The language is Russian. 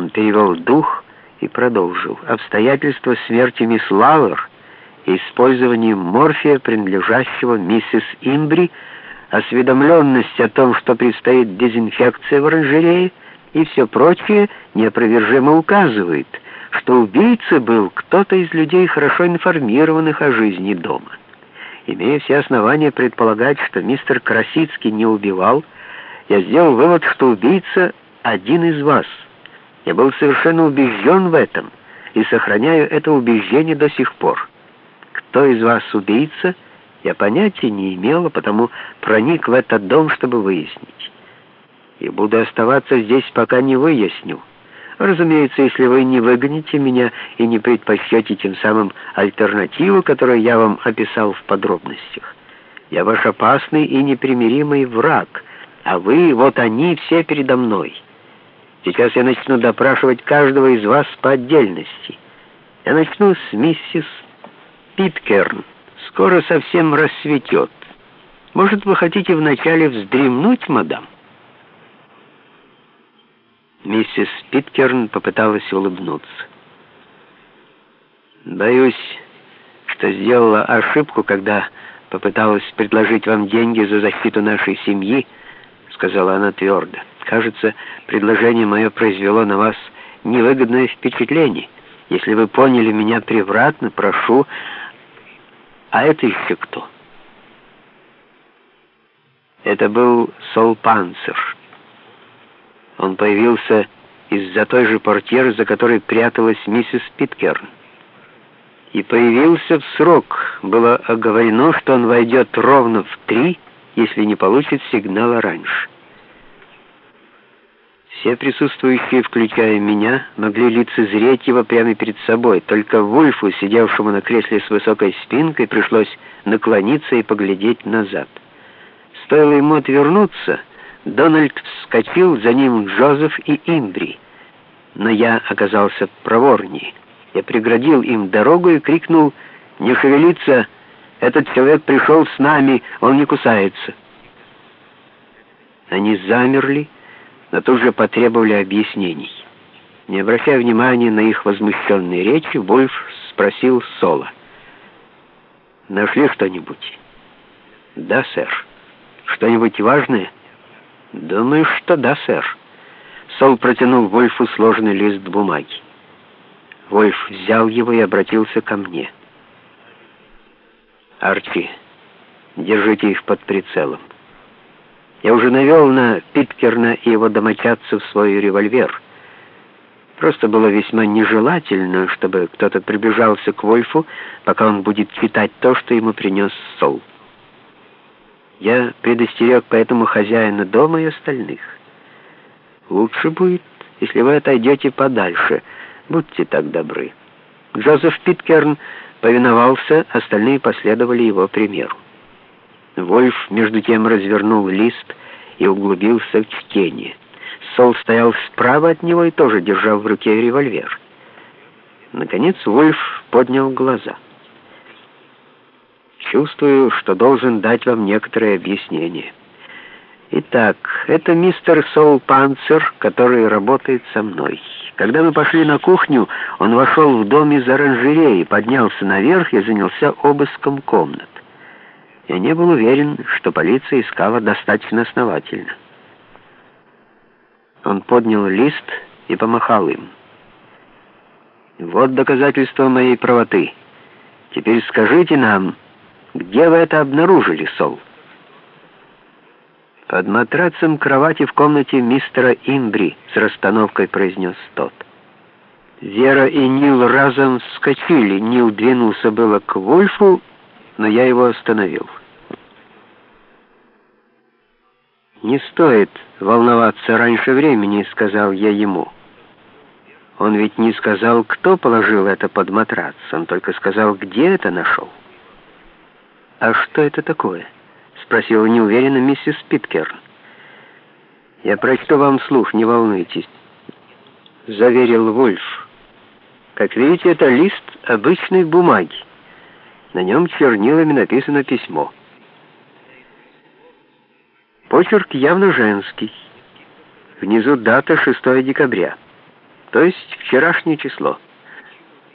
Он перевел дух и продолжил. Обстоятельства смерти мисс Лауэр и использование морфия, принадлежащего миссис Имбри, осведомленность о том, что предстоит дезинфекция в оранжерее и все прочее, неопровержимо указывает, что убийца был кто-то из людей, хорошо информированных о жизни дома. Имея все основания предполагать, что мистер Красицкий не убивал, я сделал вывод, что убийца один из вас — я был совершенно убежден в этом и сохраняю это убеждение до сих пор. Кто из вас убийца, я понятия не имела, потому проник в этот дом, чтобы выяснить. И буду оставаться здесь, пока не выясню. Разумеется, если вы не выгоните меня и не предпочтете тем самым альтернативу, которую я вам описал в подробностях. Я ваш опасный и непримиримый враг, а вы, вот они, все передо мной». Сейчас я начну допрашивать каждого из вас по отдельности. Я начну с миссис Питкерн. Скоро совсем рассветет. Может, вы хотите вначале вздремнуть, мадам?» Миссис Питкерн попыталась улыбнуться. «Боюсь, что сделала ошибку, когда попыталась предложить вам деньги за защиту нашей семьи», — сказала она твердо. Кажется, предложение мое произвело на вас невыгодное впечатление. Если вы поняли меня превратно, прошу... А это еще кто? Это был Сол Панцер. Он появился из-за той же портьеры, за которой пряталась миссис Питкерн. И появился в срок. Было оговорено, что он войдет ровно в три, если не получит сигнала раньше. Все присутствующие, включая меня, могли лицезреть его прямо перед собой. Только Вульфу, сидевшему на кресле с высокой спинкой, пришлось наклониться и поглядеть назад. Стоило ему отвернуться, Дональд вскочил, за ним Джозеф и Имбри. Но я оказался проворнее. Я преградил им дорогу и крикнул «Не шевелиться! Этот человек пришел с нами, он не кусается!» Они замерли, но тут же потребовали объяснений. Не обращая внимания на их возмущенные речи, Вольф спросил Сола. «Нашли что-нибудь?» «Да, сэр». «Что-нибудь важное?» «Думаю, что да, сэр». Сол протянул Вольфу сложенный лист бумаги. Вольф взял его и обратился ко мне. «Арчи, держите их под прицелом. Я уже навел на Питкерна и его домочадцев свой револьвер. Просто было весьма нежелательно, чтобы кто-то приближался к Вольфу, пока он будет читать то, что ему принес Сол. Я предостерег поэтому хозяина дома и остальных. Лучше будет, если вы отойдете подальше. Будьте так добры. Джозеф Питкерн повиновался, остальные последовали его примеру. Вольф, между тем, развернул лист и углубился в чтение. Сол стоял справа от него и тоже держал в руке револьвер. Наконец Вольф поднял глаза. «Чувствую, что должен дать вам некоторое объяснение. Итак, это мистер Сол Панцер, который работает со мной. Когда мы пошли на кухню, он вошел в дом из оранжереи, поднялся наверх и занялся обыском комнат. Я не был уверен, что полиция искала достаточно основательно. Он поднял лист и помахал им. «Вот доказательство моей правоты. Теперь скажите нам, где вы это обнаружили, Сол?» «Под матрацем кровати в комнате мистера Имбри», — с расстановкой произнес тот. Вера и Нил разом вскочили. Нил двинулся было к Вольфу, но я его остановил. «Не стоит волноваться раньше времени», — сказал я ему. Он ведь не сказал, кто положил это под матрац, он только сказал, где это нашел. «А что это такое?» — спросила неуверенно миссис Питкерн. «Я прочту вам слух, не волнуйтесь», — заверил Вольф. «Как видите, это лист обычной бумаги. На нем чернилами написано письмо». Почерк явно женский. Внизу дата 6 декабря. то есть вчерашнее число.